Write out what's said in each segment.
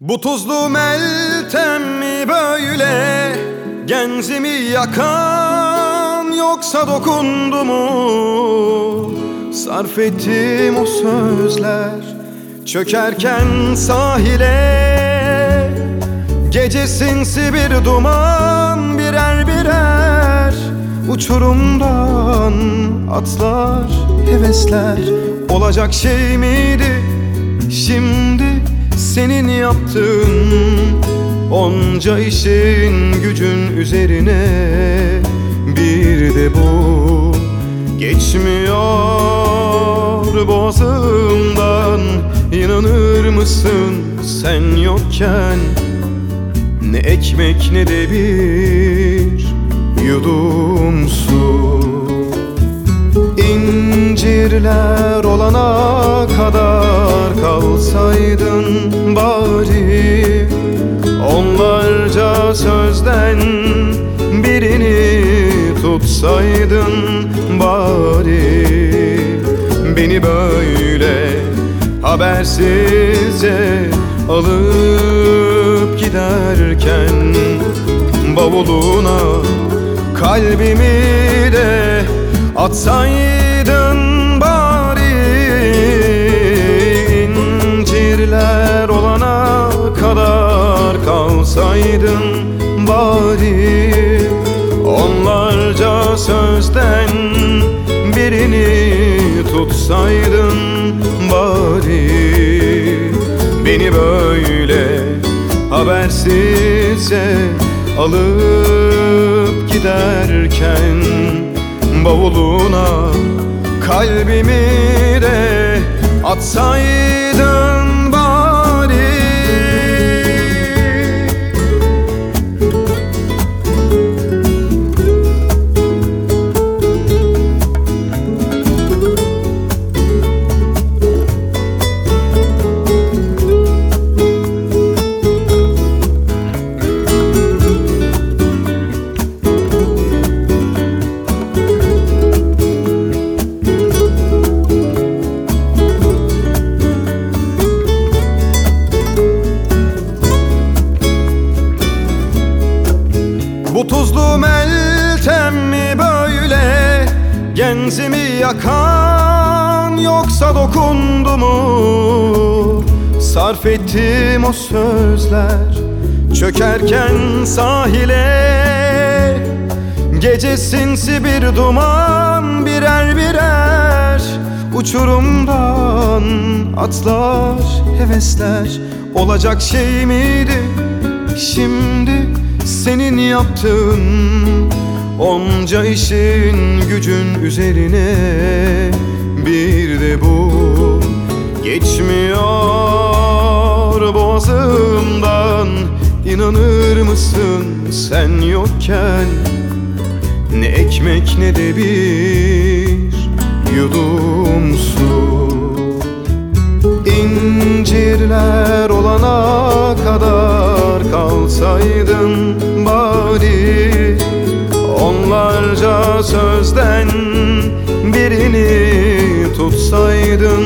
Bu tuzlu meltem mi böyle? Genzimi yakan yoksa dokundu mu? Sarf ettim o sözler Çökerken sahile. Gece sinsi bir duman birer birer Uçurumdan atlar hevesler. Olacak şey miydi şimdi senin yaptığın Onca işin gücün üzerine. Bir de bu geçmiyor boğazımdan İnanır mısın sen yokken? Ne ekmek ne de bir yudum su. İncirler sözden birini tutsaydın bari. Beni böyle habersizce alıp giderken Bavuluna kalbimi de atsaydın bari. İncirler olana kadar kalsaydın sözden birini tutsaydın bari. Beni böyle habersizce alıp giderken Bavuluna kalbimi de atsaydın tuzlu meltem mi böyle? Genzimi yakan yoksa dokundu mu? Sarf ettim o sözler Çökerken sahile. Gece sinsi bir duman birer birer. Uçurumdan atlar hevesler. Olacak şey miydi şimdi senin yaptığın Onca işin gücün üzerine. Bir de bu geçmiyor boğazımdan. İnanır mısın sen yokken? Ne ekmek ne de bir yudum kadar kalsaydın bari Onlarca sözden birini tutsaydın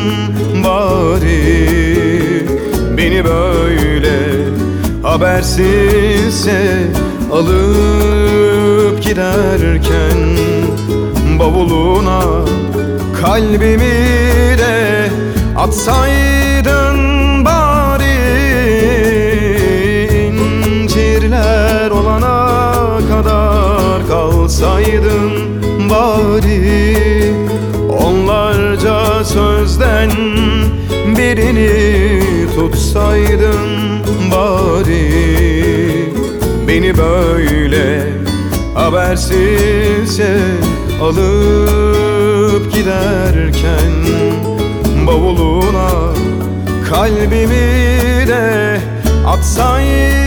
bari. Beni böyle habersizce alıp giderken Bavuluna kalbimi de atsaydın kadar kalsaydın bari Onlarca sözden birini tutsaydın bari. Beni böyle habersizce alıp giderken Bavuluna kalbimi de atsaydın